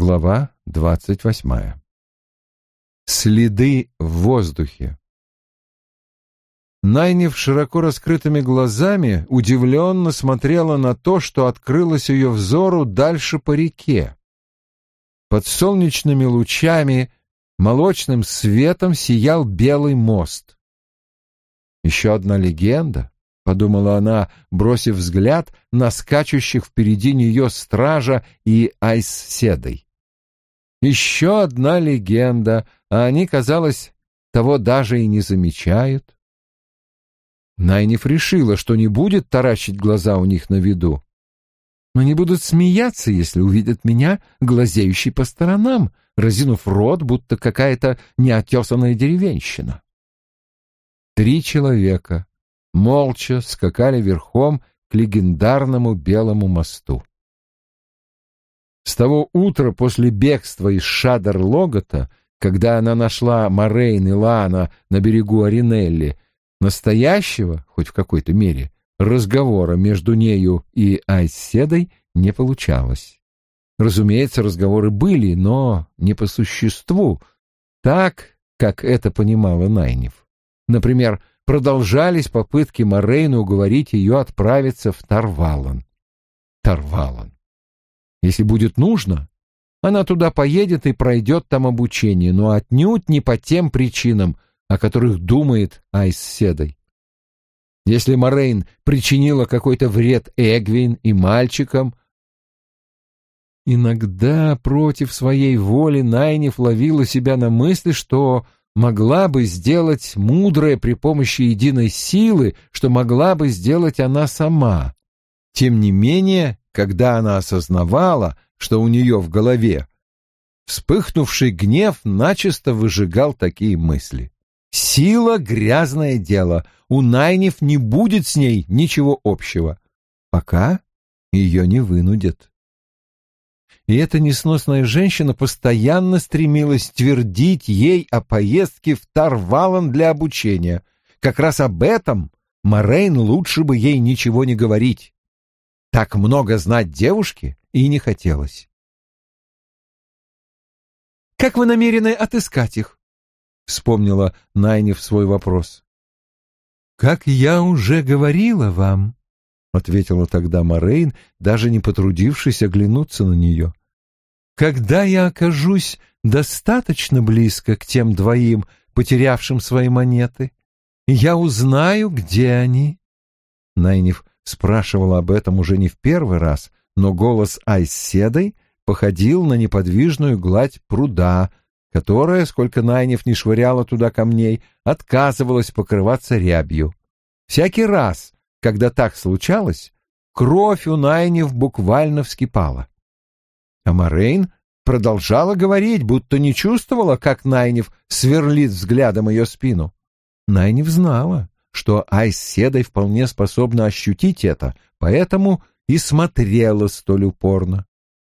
Глава двадцать восьмая. Следы в воздухе. Найнев широко раскрытыми глазами удивленно смотрела на то, что открылось ее взору дальше по реке. Под солнечными лучами молочным светом сиял белый мост. Еще одна легенда, — подумала она, бросив взгляд на скачущих впереди нее стража и айс-седой. Еще одна легенда, а они, казалось, того даже и не замечают. Найниф решила, что не будет таращить глаза у них на виду. Но они будут смеяться, если увидят меня, глазеющий по сторонам, разинув рот, будто какая-то неотесанная деревенщина. Три человека молча скакали верхом к легендарному Белому мосту. С того утра после бегства из Шадер-Логота, когда она нашла Морейн и Лана на берегу Аринелли, Настоящего, хоть в какой-то мере, разговора между нею и Айседой не получалось. Разумеется, разговоры были, но не по существу, так, как это понимала Найнев. Например, продолжались попытки Морейна уговорить ее отправиться в Тарвалан. Тарвалан. Если будет нужно, она туда поедет и пройдет там обучение, но отнюдь не по тем причинам, о которых думает Айс Седой. Если Морейн причинила какой-то вред Эгвин и мальчикам, иногда против своей воли Найниф ловила себя на мысли, что могла бы сделать мудрое при помощи единой силы, что могла бы сделать она сама. Тем не менее, когда она осознавала, что у нее в голове, вспыхнувший гнев начисто выжигал такие мысли. Сила — грязное дело. У Найнев не будет с ней ничего общего. Пока ее не вынудят. И эта несносная женщина постоянно стремилась твердить ей о поездке в Тарвалан для обучения. Как раз об этом Морейн лучше бы ей ничего не говорить. Так много знать девушке и не хотелось. «Как вы намерены отыскать их?» вспомнила Найнев свой вопрос. «Как я уже говорила вам», — ответила тогда Морейн, даже не потрудившись оглянуться на нее, «когда я окажусь достаточно близко к тем двоим, потерявшим свои монеты, я узнаю, где они». Найнев спрашивала об этом уже не в первый раз, но голос Айседой походил на неподвижную гладь пруда, которая, сколько Найнев не швыряла туда камней, отказывалась покрываться рябью. Всякий раз, когда так случалось, кровь у Найнев буквально вскипала. А Морейн продолжала говорить, будто не чувствовала, как Найнев сверлит взглядом ее спину. Найнев знала, что Айседой вполне способна ощутить это, поэтому и смотрела столь упорно.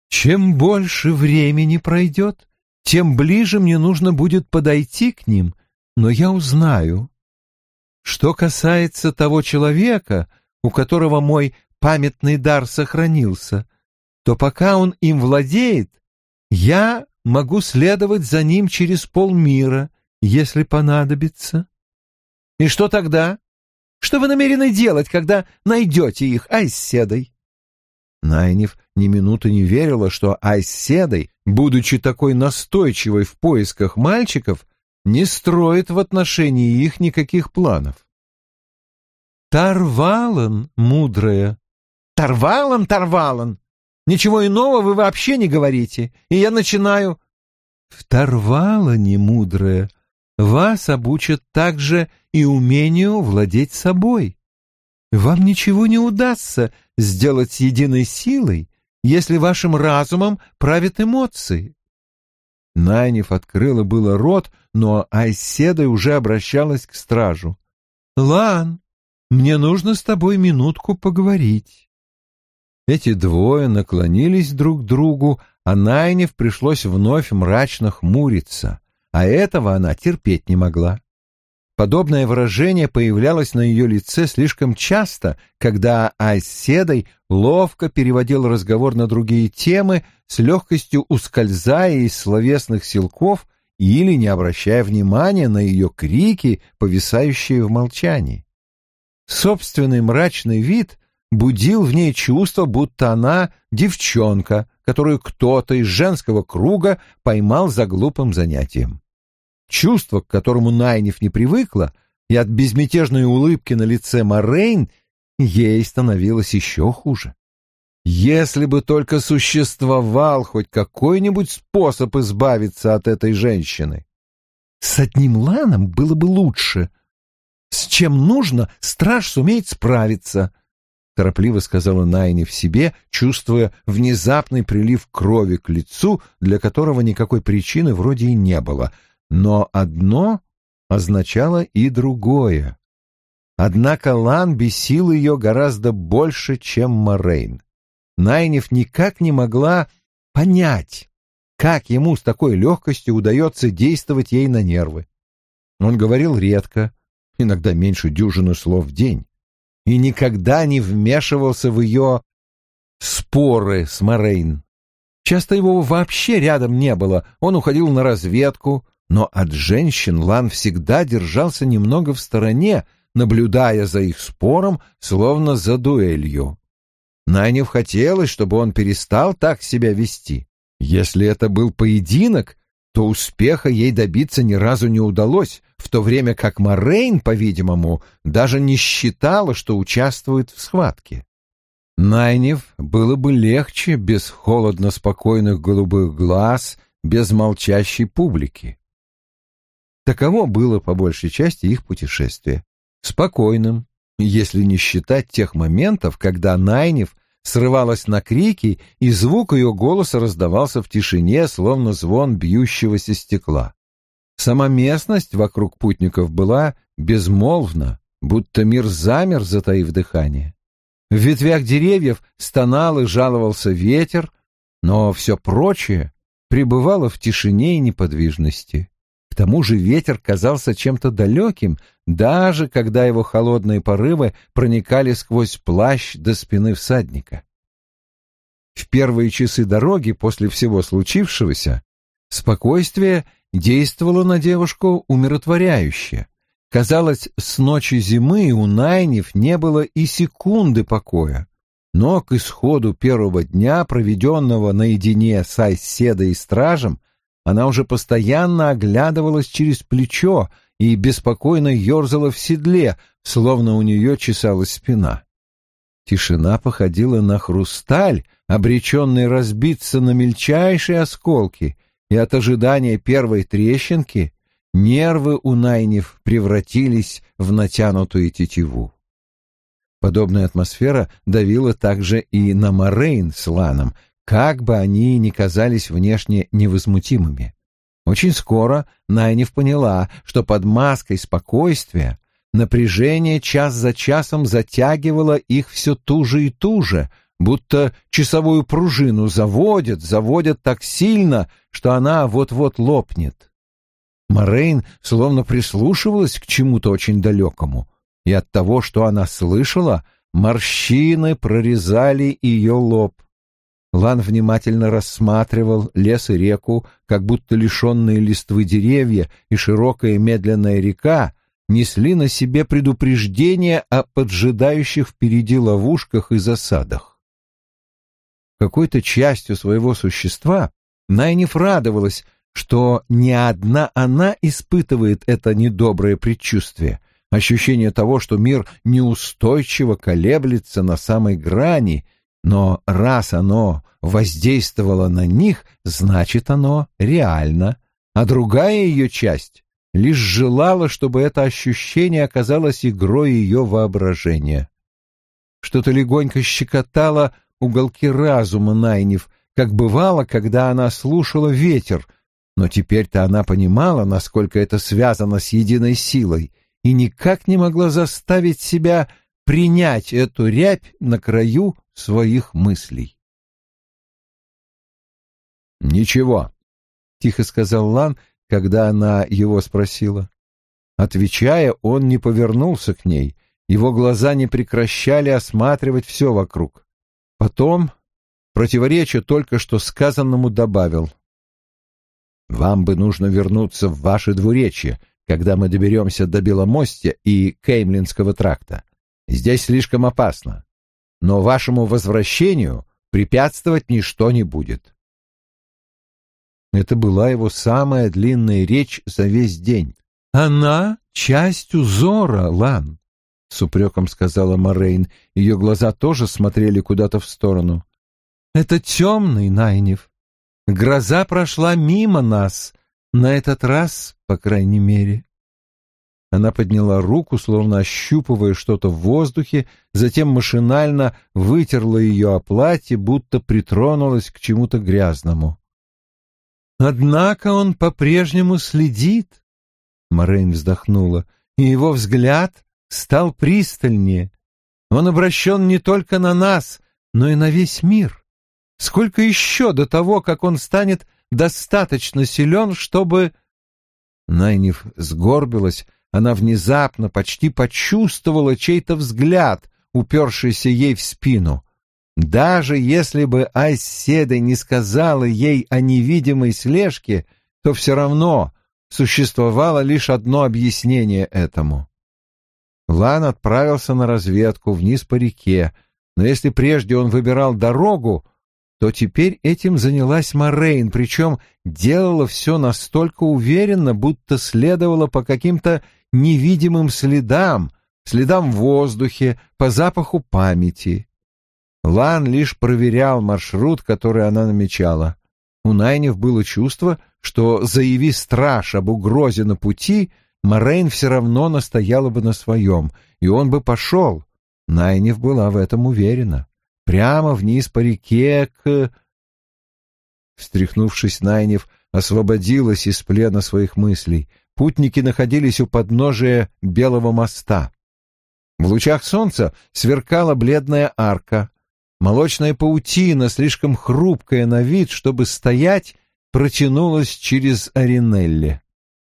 Чем больше времени пройдет, тем ближе мне нужно будет подойти к ним, но я узнаю. Что касается того человека, у которого мой памятный дар сохранился, то пока он им владеет, я могу следовать за ним через полмира, если понадобится. И что тогда? Что вы намерены делать, когда найдете их, Айседой? Найнев ни минуты не верила, что Айседой, будучи такой настойчивой в поисках мальчиков, не строит в отношении их никаких планов. «Тарвалан, мудрая!» «Тарвалан, Тарвалан! Ничего иного вы вообще не говорите, и я начинаю...» «В Тарвалане, мудрая, вас обучат также и умению владеть собой. Вам ничего не удастся сделать с единой силой, если вашим разумом правят эмоции. Найниф открыла было рот, но Айседа уже обращалась к стражу. «Лан, мне нужно с тобой минутку поговорить». Эти двое наклонились друг к другу, а Найнев пришлось вновь мрачно хмуриться, а этого она терпеть не могла. Подобное выражение появлялось на ее лице слишком часто, когда Айседой ловко переводил разговор на другие темы, с легкостью ускользая из словесных силков или не обращая внимания на ее крики, повисающие в молчании. Собственный мрачный вид будил в ней чувство, будто она девчонка, которую кто-то из женского круга поймал за глупым занятием. Чувство, к которому Найниф не привыкла, и от безмятежной улыбки на лице Морейн ей становилось еще хуже. Если бы только существовал хоть какой-нибудь способ избавиться от этой женщины. С одним Ланом было бы лучше. С чем нужно, страж сумеет справиться, — торопливо сказала Найни в себе, чувствуя внезапный прилив крови к лицу, для которого никакой причины вроде и не было — но одно означало и другое. Однако Лан бесил ее гораздо больше, чем Морейн. Найнев никак не могла понять, как ему с такой легкостью удается действовать ей на нервы. Он говорил редко, иногда меньше дюжины слов в день, и никогда не вмешивался в ее споры с Морейн. Часто его вообще рядом не было, он уходил на разведку, но от женщин Лан всегда держался немного в стороне, наблюдая за их спором, словно за дуэлью. Найнев хотелось, чтобы он перестал так себя вести. Если это был поединок, то успеха ей добиться ни разу не удалось, в то время как Морейн, по-видимому, даже не считала, что участвует в схватке. Найнев было бы легче без холодно-спокойных голубых глаз, без молчащей публики. Таково было по большей части их путешествие. Спокойным, если не считать тех моментов, когда Найнев срывалась на крики, и звук ее голоса раздавался в тишине, словно звон бьющегося стекла. Сама местность вокруг путников была безмолвна, будто мир замер, затаив дыхание. В ветвях деревьев стонал и жаловался ветер, но все прочее пребывало в тишине и неподвижности. К тому же ветер казался чем-то далеким, даже когда его холодные порывы проникали сквозь плащ до спины всадника. В первые часы дороги после всего случившегося спокойствие действовало на девушку умиротворяюще. Казалось, с ночи зимы у Найнев не было и секунды покоя. Но к исходу первого дня, проведенного наедине с Айседой и стражем, она уже постоянно оглядывалась через плечо и беспокойно ерзала в седле, словно у нее чесалась спина. Тишина походила на хрусталь, обреченный разбиться на мельчайшие осколки, и от ожидания первой трещинки нервы у Найнев превратились в натянутую тетиву. Подобная атмосфера давила также и на Морейн с Ланом, как бы они ни казались внешне невозмутимыми. Очень скоро Найнев поняла, что под маской спокойствия напряжение час за часом затягивало их все туже и туже, будто часовую пружину заводят, заводят так сильно, что она вот-вот лопнет. Морейн словно прислушивалась к чему-то очень далекому, и от того, что она слышала, морщины прорезали ее лоб. Лан внимательно рассматривал лес и реку, как будто лишенные листвы деревья и широкая медленная река несли на себе предупреждение о поджидающих впереди ловушках и засадах. Какой-то частью своего существа Найниф радовалась, что не одна она испытывает это недоброе предчувствие, ощущение того, что мир неустойчиво колеблется на самой грани — но раз оно воздействовало на них, значит, оно реально, а другая ее часть лишь желала, чтобы это ощущение оказалось игрой ее воображения. Что-то легонько щекотало уголки разума Найнев, как бывало, когда она слушала ветер, но теперь-то она понимала, насколько это связано с единой силой, и никак не могла заставить себя принять эту рябь на краю своих мыслей. «Ничего», — тихо сказал Лан, когда она его спросила. Отвечая, он не повернулся к ней, его глаза не прекращали осматривать все вокруг. Потом, противоречия только что сказанному, добавил. «Вам бы нужно вернуться в ваше двуречье, когда мы доберемся до Беломостя и Кеймлинского тракта. Здесь слишком опасно, но вашему возвращению препятствовать ничто не будет». Это была его самая длинная речь за весь день. «Она — часть узора, Лан», — с упреком сказала Морейн. Ее глаза тоже смотрели куда-то в сторону. «Это темный Найнев. Гроза прошла мимо нас, на этот раз, по крайней мере». Она подняла руку, словно ощупывая что-то в воздухе, затем машинально вытерла ее о платье, будто притронулась к чему-то грязному. «Однако он по-прежнему следит», Морейн вздохнула, и его взгляд стал пристальнее. Он обращен не только на нас, но и на весь мир. Сколько еще до того, как он станет достаточно силен, чтобы... Найниф сгорбилась, она внезапно почти почувствовала чей-то взгляд, упершийся ей в спину. Даже если бы Айседа не сказала ей о невидимой слежке, то все равно существовало лишь одно объяснение этому. Лан отправился на разведку вниз по реке, но если прежде он выбирал дорогу, то теперь этим занялась Морейн, причем делала все настолько уверенно, будто следовала по каким-то невидимым следам, следам в воздухе, по запаху памяти. Лан лишь проверял маршрут, который она намечала. У Найнев было чувство, что, заяви страж об угрозе на пути, Морейн все равно настояла бы на своем, и он бы пошел. Найнев была в этом уверена. Прямо вниз по реке к... Встряхнувшись, Найнев освободилась из плена своих мыслей. Путники находились у подножия Белого моста. В лучах солнца сверкала бледная арка. Молочная паутина, слишком хрупкая на вид, чтобы стоять, протянулась через Аринелли.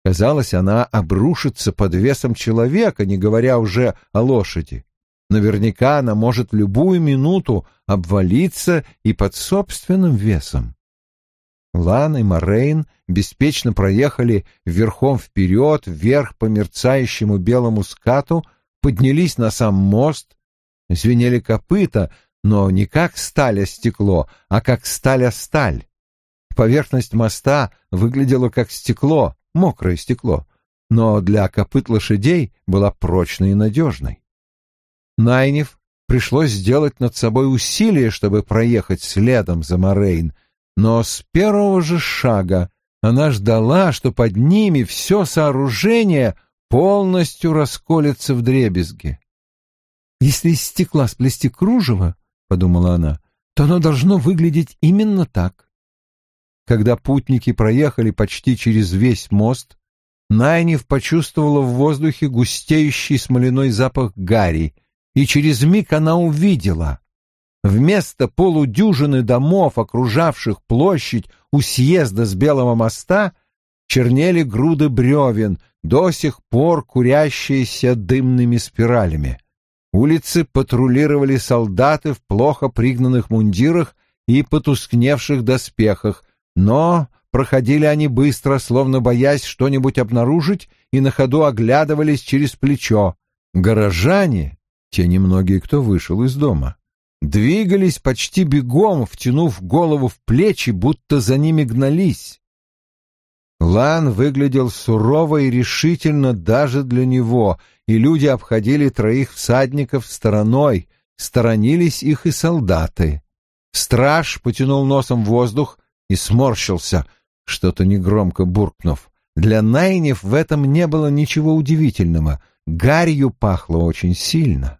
Казалось, она обрушится под весом человека, не говоря уже о лошади. Наверняка она может в любую минуту обвалиться и под собственным весом. Лан и Морейн беспечно проехали верхом вперед, вверх по мерцающему белому скату, поднялись на сам мост, звенели копыта, но не как сталь о стекло, а как сталь о сталь. Поверхность моста выглядела как стекло, мокрое стекло, но для копыт лошадей была прочной и надежной. Найнев пришлось сделать над собой усилие, чтобы проехать следом за Морейн, но с первого же шага она ждала, что под ними все сооружение полностью расколется в дребезги. «Если из стекла сплести кружево, — подумала она, — то оно должно выглядеть именно так. Когда путники проехали почти через весь мост, Найниф почувствовала в воздухе густеющий смоляной запах гари, и через миг она увидела. Вместо полудюжины домов, окружавших площадь у съезда с Белого моста, чернели груды бревен, до сих пор курящиеся дымными спиралями. Улицы патрулировали солдаты в плохо пригнанных мундирах и потускневших доспехах, но проходили они быстро, словно боясь что-нибудь обнаружить, и на ходу оглядывались через плечо. Горожане, те немногие, кто вышел из дома, двигались почти бегом, втянув голову в плечи, будто за ними гнались. Лан выглядел сурово и решительно даже для него, и люди обходили троих всадников стороной, сторонились их и солдаты. Страж потянул носом воздух, и сморщился, что-то негромко буркнув. Для Найнев в этом не было ничего удивительного. Гарью пахло очень сильно.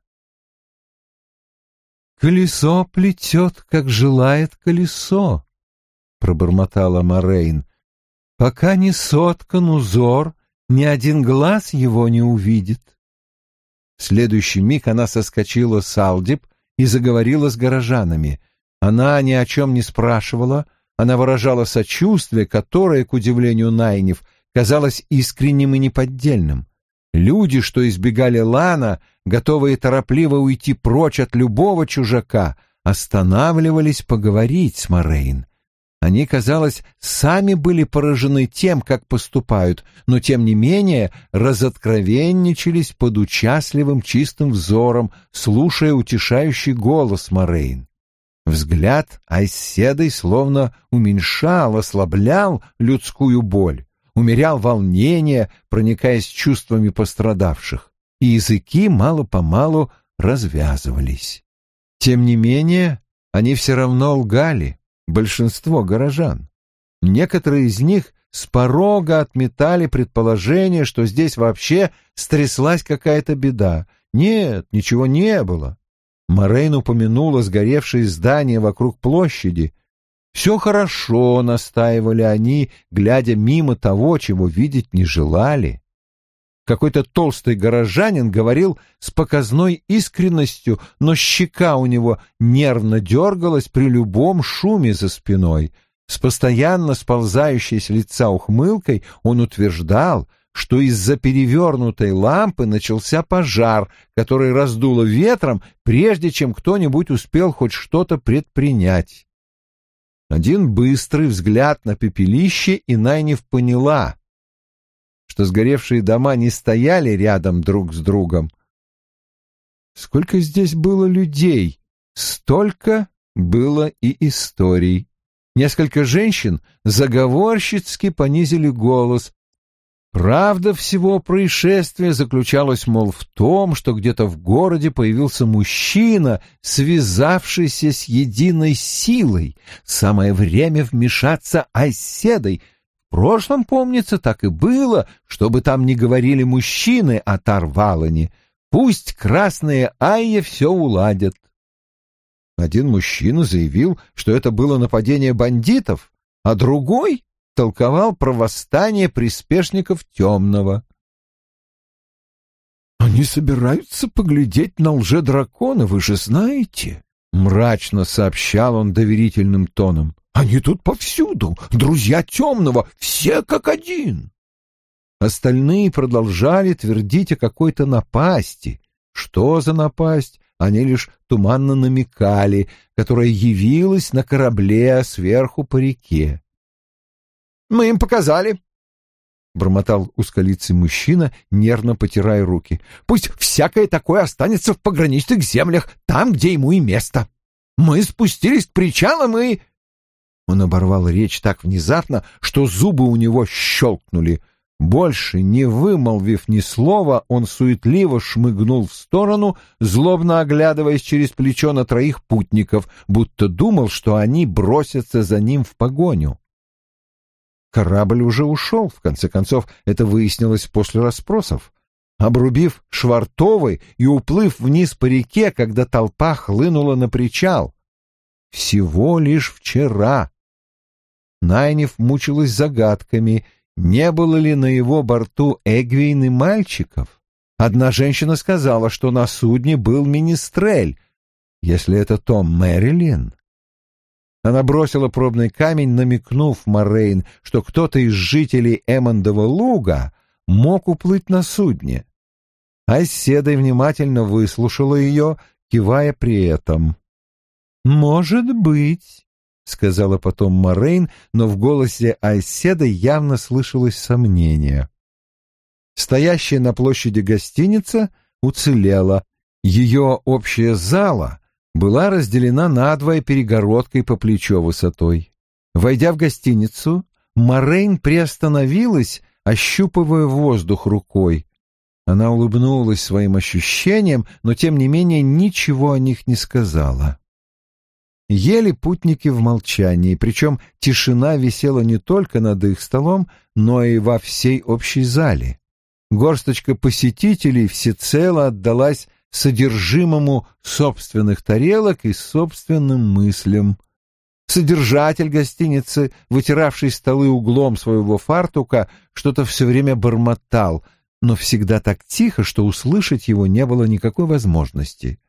«Колесо плетет, как желает колесо», — пробормотала Морейн. «Пока не соткан узор, ни один глаз его не увидит». В следующий миг она соскочила с Алдип и заговорила с горожанами. Она ни о чем не спрашивала, — она выражала сочувствие, которое, к удивлению Найнев, казалось искренним и неподдельным. Люди, что избегали Лана, готовые торопливо уйти прочь от любого чужака, останавливались поговорить с Морейн. Они, казалось, сами были поражены тем, как поступают, но, тем не менее, разоткровенничались под участливым чистым взором, слушая утешающий голос Морейн. Взгляд Айседой словно уменьшал, ослаблял людскую боль, умерял волнение, проникаясь чувствами пострадавших, и языки мало-помалу развязывались. Тем не менее, они все равно лгали, большинство горожан. Некоторые из них с порога отметали предположение, что здесь вообще стряслась какая-то беда. Нет, ничего не было. Морейн упомянула сгоревшие здания вокруг площади. Все хорошо, настаивали они, глядя мимо того, чего видеть не желали. Какой-то толстый горожанин говорил с показной искренностью, но щека у него нервно дергалась при любом шуме за спиной. С постоянно сползающей с лица ухмылкой он утверждал, что из-за перевернутой лампы начался пожар, который раздуло ветром, прежде чем кто-нибудь успел хоть что-то предпринять. Один быстрый взгляд на пепелище, и Найнев поняла, что сгоревшие дома не стояли рядом друг с другом. Сколько здесь было людей, столько было и историй. Несколько женщин заговорщицки понизили голос. Правда всего происшествия заключалась, мол, в том, что где-то в городе появился мужчина, связавшийся с единой силой. Самое время вмешаться оседой — в прошлом, помнится, так и было, чтобы там не говорили мужчины о Тарвалане. Пусть красные Айя все уладят. Один мужчина заявил, что это было нападение бандитов, а другой толковал про восстание приспешников темного. «Они собираются поглядеть на лже-дракона, вы же знаете», — мрачно сообщал он доверительным тоном. Они тут повсюду, друзья темного, все как один. Остальные продолжали твердить о какой-то напасти. Что за напасть? Они лишь туманно намекали, которая явилась на корабле сверху по реке. «Мы им показали», — бормотал узколицый мужчина, нервно потирая руки. «Пусть всякое такое останется в пограничных землях, там, где ему и место. Мы спустились к причалам и...» Он оборвал речь так внезапно, что зубы у него щелкнули. Больше, не вымолвив ни слова, он суетливо шмыгнул в сторону, злобно оглядываясь через плечо на троих путников, будто думал, что они бросятся за ним в погоню. Корабль уже ушел, в конце концов, это выяснилось после расспросов. Обрубив швартовый и уплыв вниз по реке, когда толпа хлынула на причал. Всего лишь вчера Найнев мучилась загадками, не было ли на его борту Эгвейн мальчиков. Одна женщина сказала, что на судне был министрель, если это Том Мэрилин. Она бросила пробный камень, намекнув Морейн, что кто-то из жителей Эммондова луга мог уплыть на судне. Айседой внимательно выслушала ее, кивая при этом. «Может быть», сказала потом Морейн, но в голосе Айседа явно слышалось сомнение. Стоящая на площади гостиница уцелела. Ее общая зала была разделена надвое перегородкой по плечо высотой. Войдя в гостиницу, Морейн приостановилась, ощупывая воздух рукой. Она улыбнулась своим ощущениям, но тем не менее ничего о них не сказала. Ели путники в молчании, причем тишина висела не только над их столом, но и во всей общей зале. Горсточка посетителей всецело отдалась содержимому собственных тарелок и собственным мыслям. Содержатель гостиницы, вытиравший столы углом своего фартука, что-то все время бормотал, но всегда так тихо, что услышать его не было никакой возможности.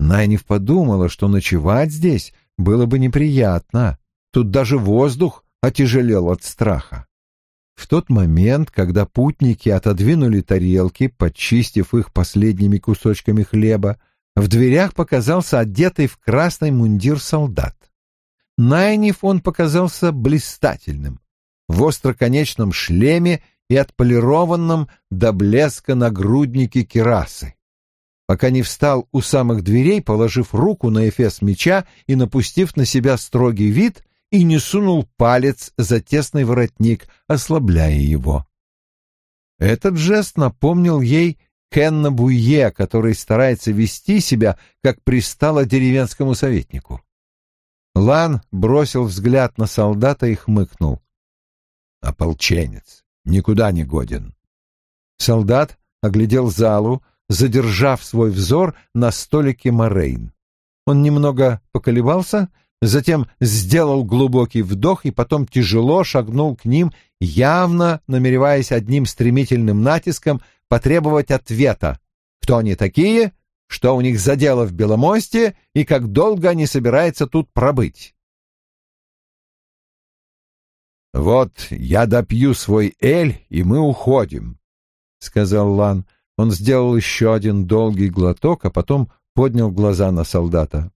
Найниф подумала, что ночевать здесь было бы неприятно. Тут даже воздух отяжелел от страха. В тот момент, когда путники отодвинули тарелки, подчистив их последними кусочками хлеба, в дверях показался одетый в красный мундир солдат. Найниф он показался блистательным, в остроконечном шлеме и отполированном до блеска нагруднике керасы. Пока не встал у самых дверей, положив руку на эфес меча и напустив на себя строгий вид, и не сунул палец за тесный воротник, ослабляя его. Этот жест напомнил ей Кенна Буе, который старается вести себя, как пристало деревенскому советнику. Лан бросил взгляд на солдата и хмыкнул. «Ополченец, никуда не годен». Солдат оглядел залу, задержав свой взор на столике Морейн. Он немного поколебался, затем сделал глубокий вдох и потом тяжело шагнул к ним, явно намереваясь одним стремительным натиском потребовать ответа. Кто они такие, что у них за дело в Беломосте и как долго они собираются тут пробыть? «Вот я допью свой эль, и мы уходим», — сказал Лан. Он сделал еще один долгий глоток, а потом поднял глаза на солдата.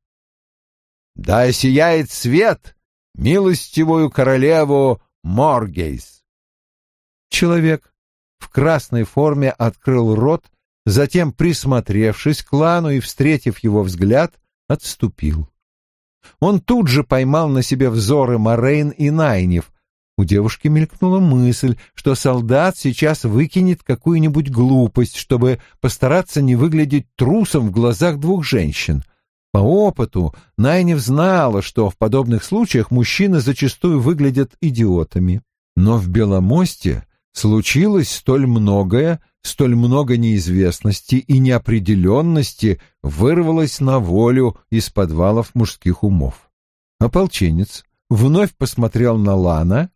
Да сияет свет милостивую королеву Моргейс. Человек в красной форме открыл рот, затем, присмотревшись к клану и встретив его взгляд, отступил. Он тут же поймал на себе взоры Морейн и Найнев. У девушки мелькнула мысль, что солдат сейчас выкинет какую-нибудь глупость, чтобы постараться не выглядеть трусом в глазах двух женщин. По опыту Найнев знала, что в подобных случаях мужчины зачастую выглядят идиотами. Но в Беломосте случилось столь многое, столь много неизвестности и неопределенности вырвалось на волю из подвалов мужских умов. Ополченец вновь посмотрел на Лана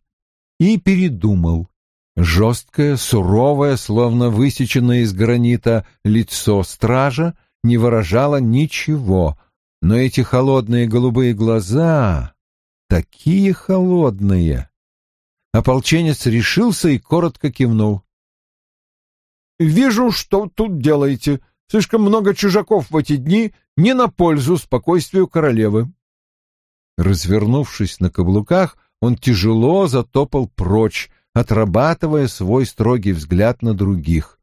и передумал. Жесткое, суровое, словно высеченное из гранита лицо стража не выражало ничего, но эти холодные голубые глаза, такие холодные. Ополченец решился и коротко кивнул. «Вижу, что тут делаете. Слишком много чужаков в эти дни не на пользу спокойствию королевы». Развернувшись на каблуках, он тяжело затопал прочь, отрабатывая свой строгий взгляд на других.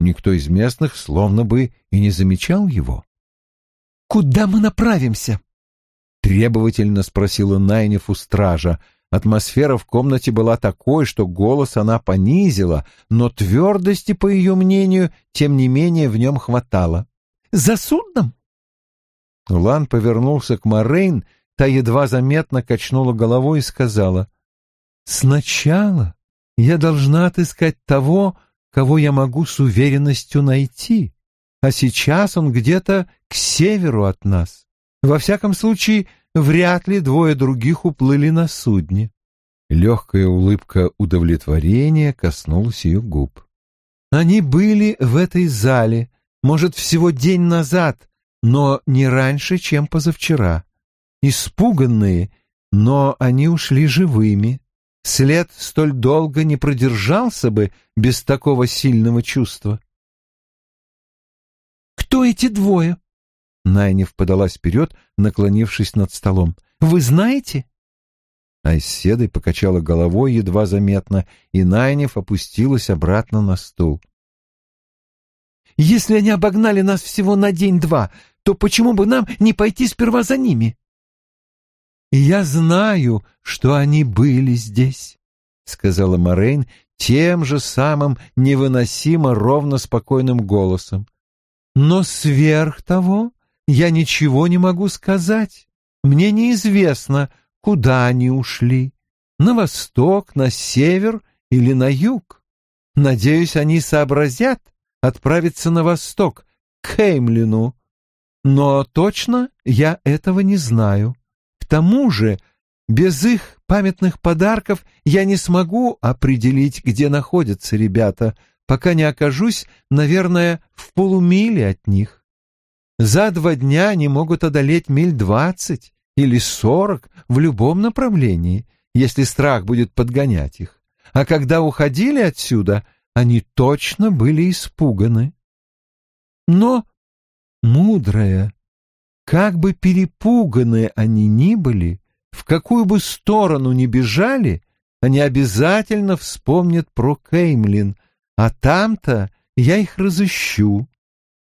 Никто из местных словно бы и не замечал его. «Куда мы направимся?» — требовательно спросила Найнев у стража. Атмосфера в комнате была такой, что голос она понизила, но твердости, по ее мнению, тем не менее в нем хватало. «За судном?» Лан повернулся к Морейн, та едва заметно качнула головой и сказала, «Сначала я должна отыскать того, кого я могу с уверенностью найти а сейчас он где-то к северу от нас. Во всяком случае, вряд ли двое других уплыли на судне. Легкая улыбка удовлетворения коснулась ее губ. Они были в этой зале, может, всего день назад, но не раньше, чем позавчера. Испуганные, но они ушли живыми. След столь долго не продержался бы без такого сильного чувства. Кто эти двое?» Найнев подалась вперед, наклонившись над столом. «Вы знаете?» Айседой покачала головой едва заметно, и Найнев опустилась обратно на стул. «Если они обогнали нас всего на день-два, то почему бы нам не пойти сперва за ними?» «Я знаю, что они были здесь», — сказала Морейн тем же самым невыносимо ровно спокойным голосом. Но сверх того я ничего не могу сказать. Мне неизвестно, куда они ушли. На восток, на север или на юг. Надеюсь, они сообразят отправиться на восток, к Хеймлину. Но точно я этого не знаю. К тому же, без их памятных подарков я не смогу определить, где находятся ребята, пока не окажусь, наверное, в полумиле от них. За два дня они могут одолеть миль двадцать или сорок в любом направлении, если страх будет подгонять их. а когда уходили отсюда, они точно были испуганы. Но, мудрая, как бы перепуганы они ни были, в какую бы сторону ни бежали, они обязательно вспомнят про Кеймлин, а там-то я их разыщу.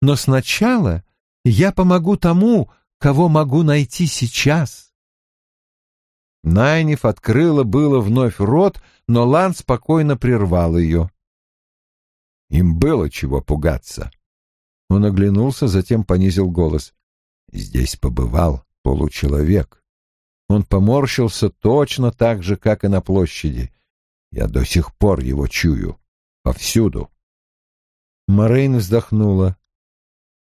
Но сначала я помогу тому, кого могу найти сейчас. Найниф открыла было вновь рот, но Лан спокойно прервал ее. Им было чего пугаться. Он оглянулся, затем понизил голос. Здесь побывал получеловек. Он поморщился точно так же, как и на площади. Я до сих пор его чую. Повсюду. Морейн вздохнула.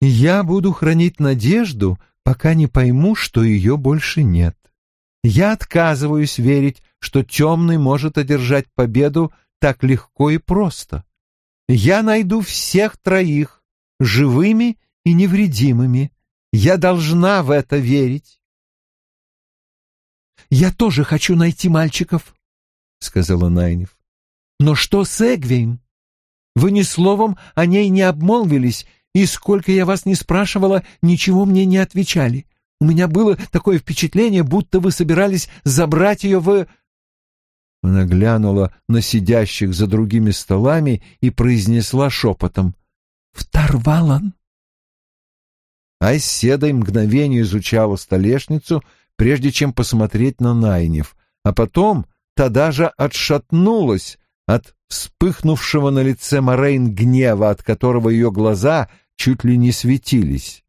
«Я буду хранить надежду, пока не пойму, что ее больше нет. Я отказываюсь верить, что темный может одержать победу так легко и просто. Я найду всех троих, живыми и невредимыми. Я должна в это верить. «Я тоже хочу найти мальчиков», — сказала Найнев. «Но что с Эгвейн? Вы ни словом о ней не обмолвились, и сколько я вас не спрашивала, ничего мне не отвечали. У меня было такое впечатление, будто вы собирались забрать ее в...» Она глянула на сидящих за другими столами и произнесла шепотом. «В Тарвалан». Айседой мгновение изучала столешницу, прежде чем посмотреть на Найнев, а потом та даже отшатнулась от вспыхнувшего на лице Морейн гнева, от которого ее глаза чуть ли не светились.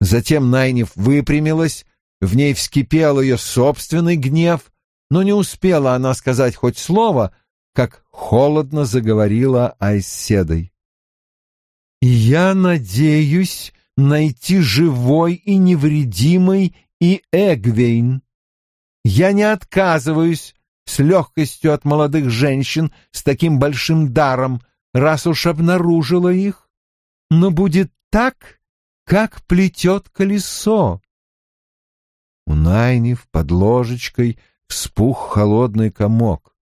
Затем Найнев выпрямилась, в ней вскипел ее собственный гнев, но не успела она сказать хоть слово, как холодно заговорила Айседой. «Я надеюсь найти живой и невредимый и Эгвейн. Я не отказываюсь с легкостью от молодых женщин с таким большим даром, раз уж обнаружила их, но будет так, как плетет колесо. У Найнив под ложечкой вспух холодный комок.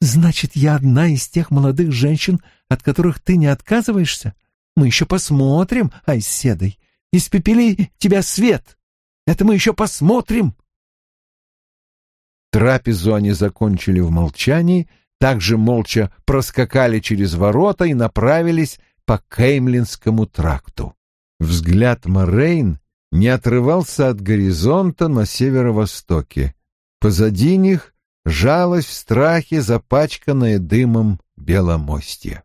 «Значит, я одна из тех молодых женщин, от которых ты не отказываешься? Мы еще посмотрим, Айседой. Испепели тебя свет!» Это мы еще посмотрим. Трапезу они закончили в молчании, также молча проскакали через ворота и направились по Кеймлинскому тракту. Взгляд Морейн не отрывался от горизонта на северо-востоке. Позади них жалось в страхе запачканное дымом беломостье.